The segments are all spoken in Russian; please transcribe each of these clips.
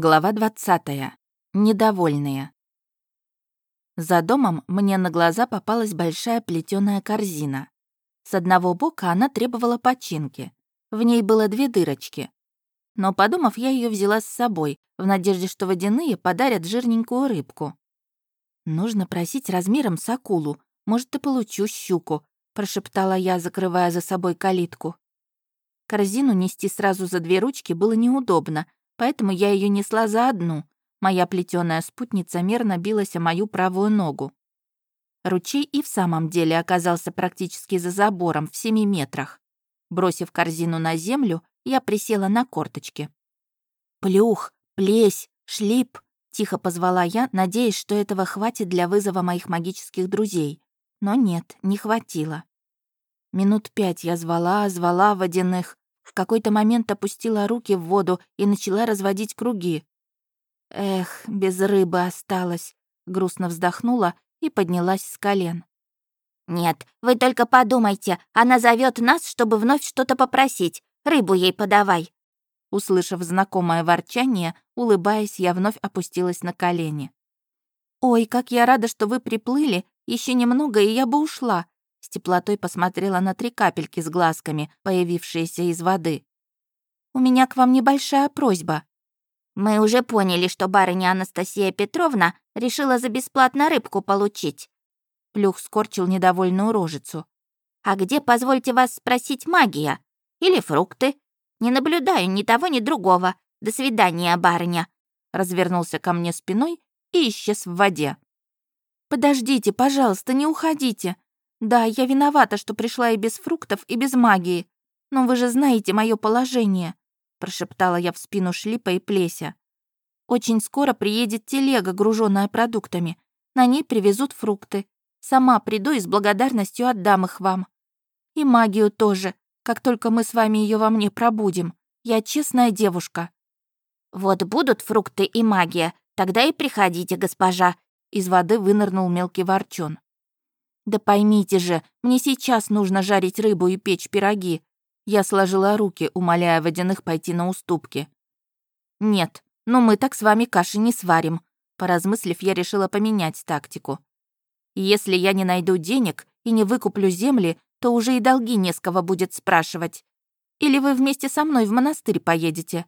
Глава 20. Недовольные. За домом мне на глаза попалась большая плетеная корзина. С одного бока она требовала починки. В ней было две дырочки. Но, подумав, я ее взяла с собой, в надежде, что водяные подарят жирненькую рыбку. «Нужно просить размером с акулу. Может, и получу щуку», — прошептала я, закрывая за собой калитку. Корзину нести сразу за две ручки было неудобно — поэтому я ее несла за одну. Моя плетеная спутница мерно билась о мою правую ногу. Ручей и в самом деле оказался практически за забором в семи метрах. Бросив корзину на землю, я присела на корточки. «Плюх, плесь, шлип!» — тихо позвала я, надеясь, что этого хватит для вызова моих магических друзей. Но нет, не хватило. Минут пять я звала, звала водяных, в какой-то момент опустила руки в воду и начала разводить круги. Эх, без рыбы осталась. Грустно вздохнула и поднялась с колен. «Нет, вы только подумайте, она зовет нас, чтобы вновь что-то попросить. Рыбу ей подавай». Услышав знакомое ворчание, улыбаясь, я вновь опустилась на колени. «Ой, как я рада, что вы приплыли. Еще немного, и я бы ушла. С теплотой посмотрела на три капельки с глазками, появившиеся из воды. «У меня к вам небольшая просьба». «Мы уже поняли, что барыня Анастасия Петровна решила за бесплатно рыбку получить». Плюх скорчил недовольную рожицу. «А где, позвольте вас спросить, магия? Или фрукты? Не наблюдаю ни того, ни другого. До свидания, барыня». Развернулся ко мне спиной и исчез в воде. «Подождите, пожалуйста, не уходите. Да, я виновата, что пришла и без фруктов, и без магии. Но вы же знаете мое положение, прошептала я в спину Шлипа и Плеся. Очень скоро приедет телега, груженная продуктами. На ней привезут фрукты. Сама приду и с благодарностью отдам их вам. И магию тоже, как только мы с вами ее во мне пробудем. Я честная девушка». «Вот будут фрукты и магия, тогда и приходите, госпожа», из воды вынырнул мелкий ворчон. «Да поймите же, мне сейчас нужно жарить рыбу и печь пироги». Я сложила руки, умоляя водяных пойти на уступки. «Нет, но мы так с вами каши не сварим», Поразмыслив, я решила поменять тактику. «Если я не найду денег и не выкуплю земли, то уже и долги не с кого будет спрашивать. Или вы вместе со мной в монастырь поедете?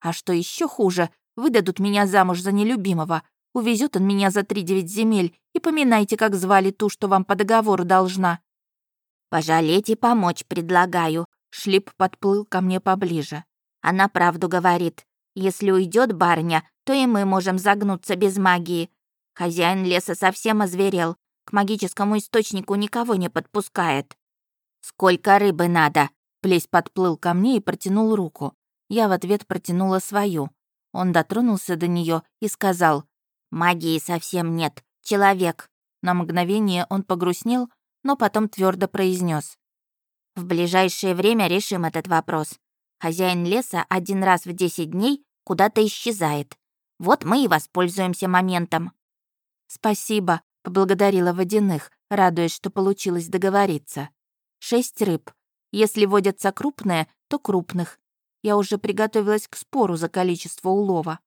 А что еще хуже, выдадут меня замуж за нелюбимого, Увезет он меня за три девять земель, и поминайте, как звали ту, что вам по договору должна». «Пожалеть и помочь предлагаю», — Шлип подплыл ко мне поближе. «Она правду говорит. Если уйдет барыня, то и мы можем загнуться без магии. Хозяин леса совсем озверел, к магическому источнику никого не подпускает». «Сколько рыбы надо?» Плесь подплыл ко мне и протянул руку. Я в ответ протянула свою. Он дотронулся до нее и сказал, Магии совсем нет. Человек. На мгновение он погрустнел, но потом твердо произнес: В ближайшее время решим этот вопрос. Хозяин леса один раз в 10 дней куда-то исчезает. Вот мы и воспользуемся моментом. Спасибо, поблагодарила водяных, радуясь, что получилось договориться. Шесть рыб. Если водятся крупные, то крупных. Я уже приготовилась к спору за количество улова.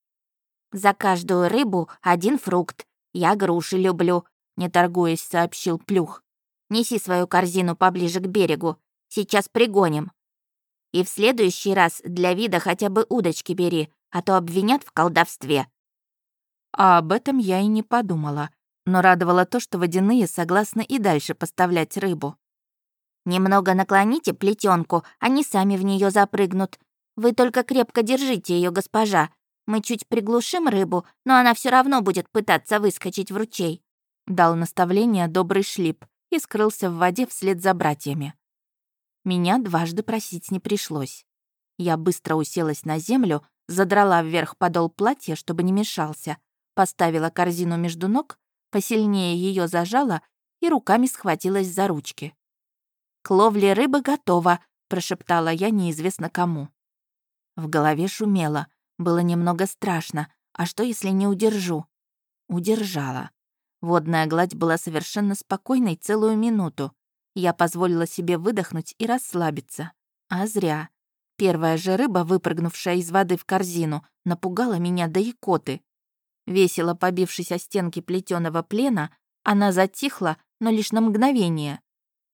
За каждую рыбу один фрукт. Я груши люблю», — не торгуясь, сообщил Плюх. «Неси свою корзину поближе к берегу. Сейчас пригоним. И в следующий раз для вида хотя бы удочки бери, а то обвинят в колдовстве». А об этом я и не подумала, но радовало то, что водяные согласны и дальше поставлять рыбу. «Немного наклоните плетенку, они сами в нее запрыгнут. Вы только крепко держите ее, госпожа, мы чуть приглушим рыбу, но она все равно будет пытаться выскочить в ручей», — дал наставление добрый шлип и скрылся в воде вслед за братьями. Меня дважды просить не пришлось. Я быстро уселась на землю, задрала вверх подол платья, чтобы не мешался, поставила корзину между ног, посильнее ее зажала и руками схватилась за ручки. «К ловле рыбы готово», — прошептала я неизвестно кому. В голове шумело, было немного страшно. А что, если не удержу? Удержала. Водная гладь была совершенно спокойной целую минуту. Я позволила себе выдохнуть и расслабиться. А зря. Первая же рыба, выпрыгнувшая из воды в корзину, напугала меня до икоты. Весело побившись о стенки плетеного плена, она затихла, но лишь на мгновение.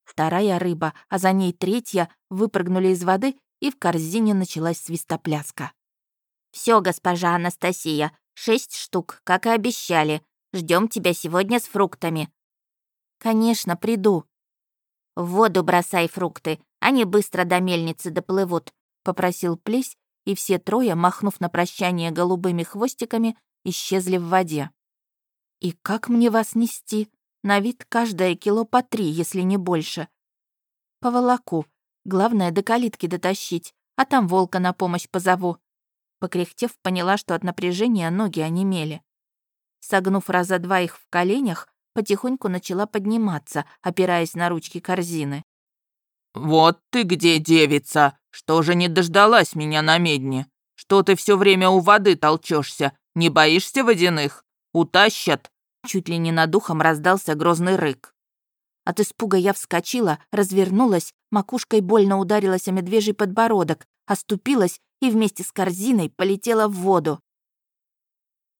Вторая рыба, а за ней третья, выпрыгнули из воды, и в корзине началась свистопляска. Все, госпожа Анастасия, шесть штук, как и обещали. Ждем тебя сегодня с фруктами». «Конечно, приду». «В воду бросай фрукты, они быстро до мельницы доплывут», — попросил Плесь, и все трое, махнув на прощание голубыми хвостиками, исчезли в воде. «И как мне вас нести? На вид каждое кило по три, если не больше. По волоку. Главное, до калитки дотащить, а там волка на помощь позову». Покряхтев, поняла, что от напряжения ноги онемели. Согнув раза два их в коленях, потихоньку начала подниматься, опираясь на ручки корзины. «Вот ты где, девица! Что же не дождалась меня на медне? Что ты все время у воды толчешься? Не боишься водяных? Утащат!» Чуть ли не над ухом раздался грозный рык. От испуга я вскочила, развернулась, макушкой больно ударилась о медвежий подбородок, оступилась и вместе с корзиной полетела в воду.